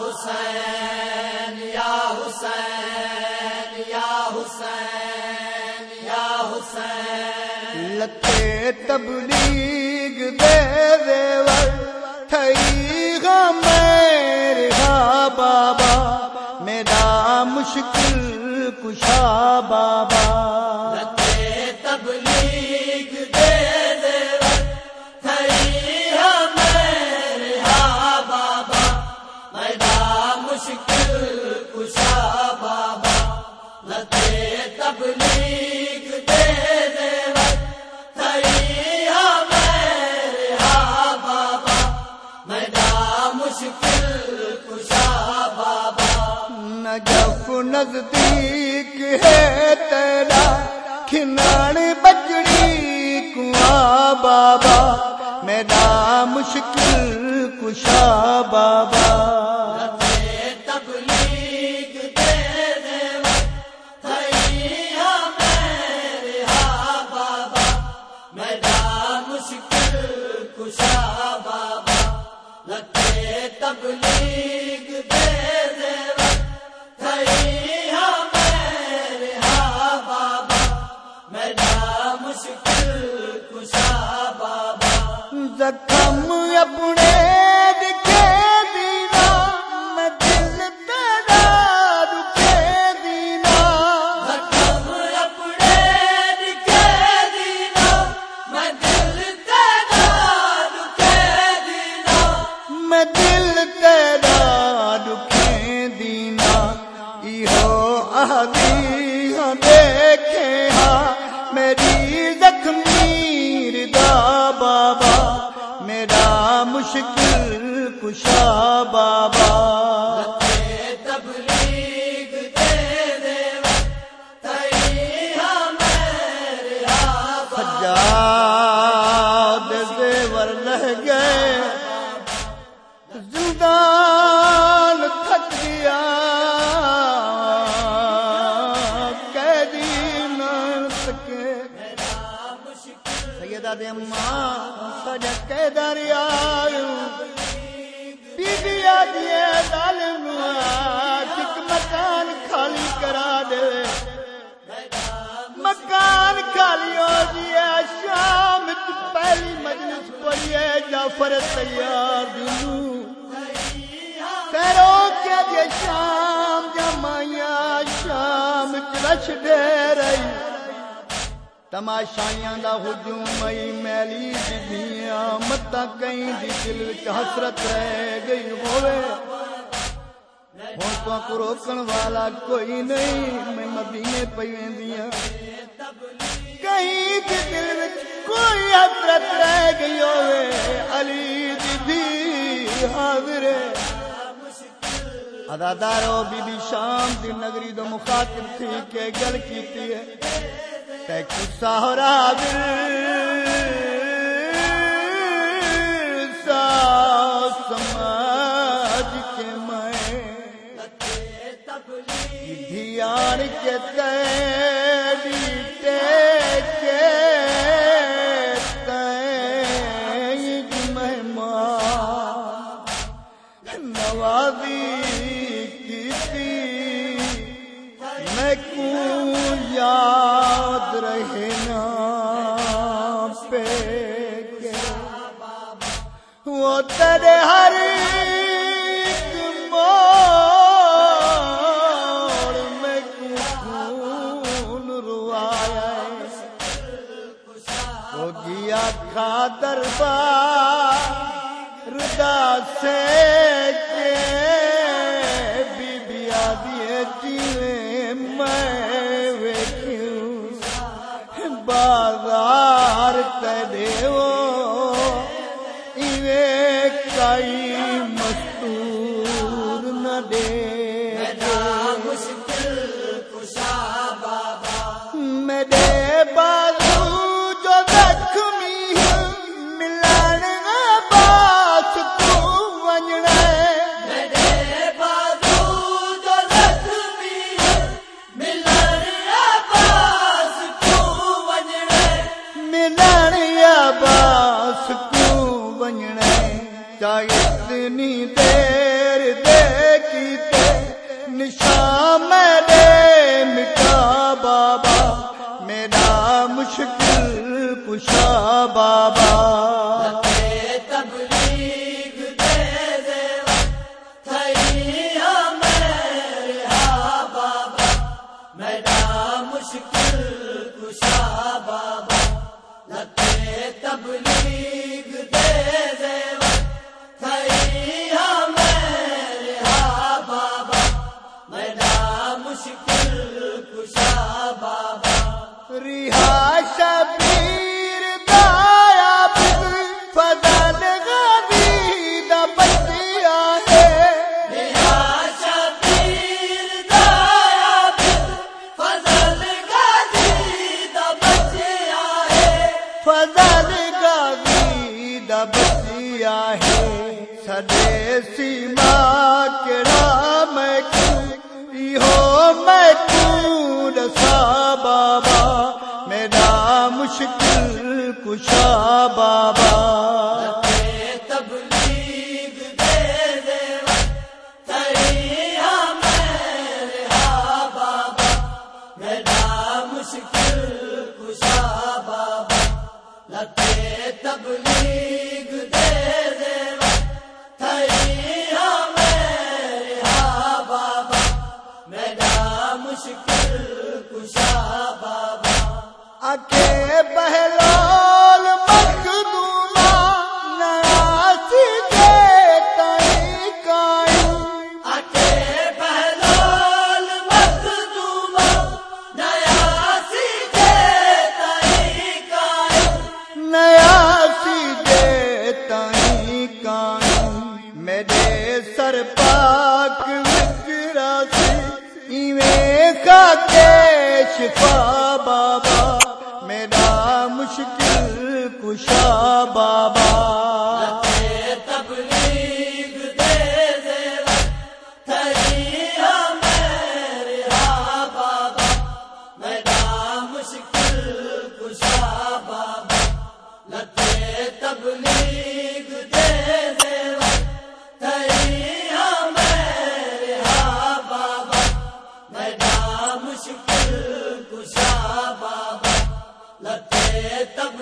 حسین یا حسین یا حسین یا حسین لتے تبلیغ دے دیور تھئی گا میرے بابا میرا مشکل کشا بابا مشکل کشا بابا لتے تبلیغ دے دے تھئی ہمیں ہا بابا میرا مشکل کشا بابا نجف نزدیک ہے تیرا کھناڑ بجڑی کنواں بابا میرا مشکل کشا بابا تبلی میں دل تیرا دکھیں دینا ایہو آدی ہاں دیکھے ہاں میری زخمی ردا بابا میرا مشکل کشا بابا سیدہ دے اماں سجا قیدر آیو ظالم مکان خالی کرا دے۔ مکان خالی ہو جیا شام پہلی مجلس پڑھیے، جعفر تیار دنو پیرو کے دے شام جمایا شام وچ رش دے رہی۔ تماشائیاں دا ہجوم ای میلی دیاں متا کہیں دی دل وچ حسرت رہ گئی ہوے ہوں تو کو روکن والا کوئی نہیں میں مدینے پہ ویندیاں کہیں بھی دل وچ کوئی حسرت رہ گئی ہوے علی دی بھی حاضر ہے ادادارو بی بی شام دی نگری دو مخاطب تھی کہ گل کیتی ہے تے کسا دل سماج کے میں دھیان کے تیری ٹیکے تیج مہمان نوازی وہ تیرے ہر میں خون روایا وہ گیا کھا دربار ردا سے آئی۔ چاہیے سرگامی دبیا ہے سدے سیما کے رام ہو میں کیوں رسا بابا میرا مشکل کشا بابا لگے تبلیغ شفا بابا میرا مشکل کشا بابا۔ تب